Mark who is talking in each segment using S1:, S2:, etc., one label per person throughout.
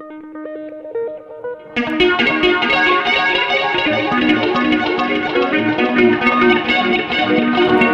S1: Thank you.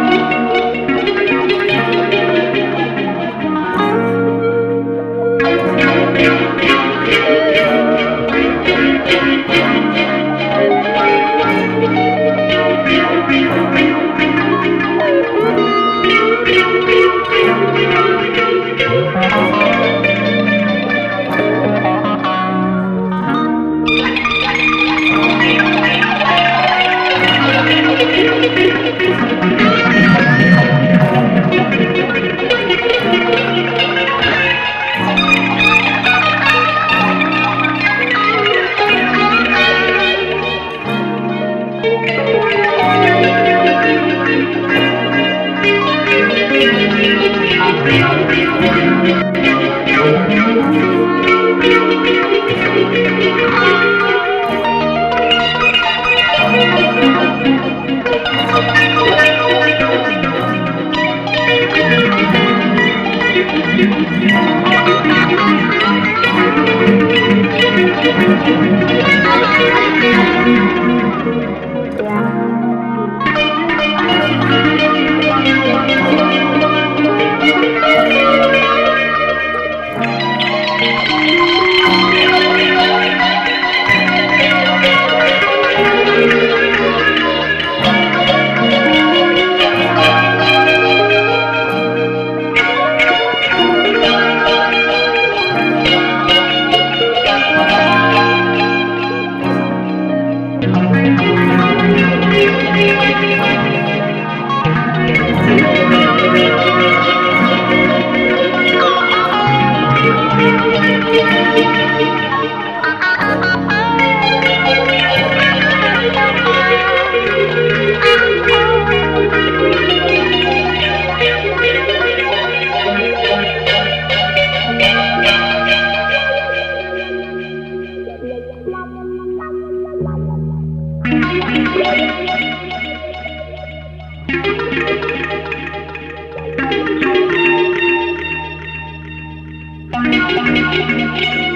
S1: thank you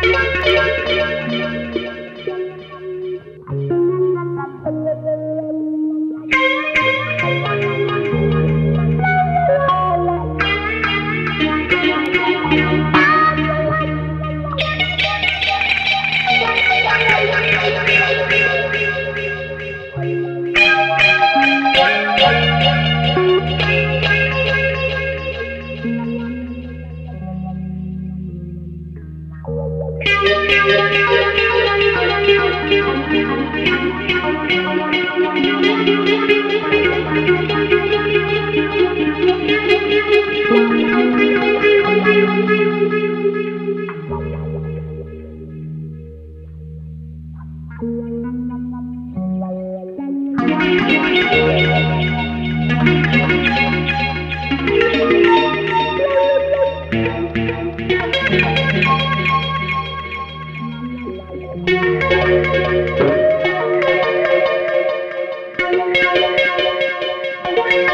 S1: ¡Gracias me el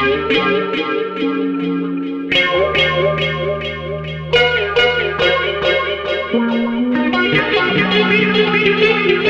S1: Thank you.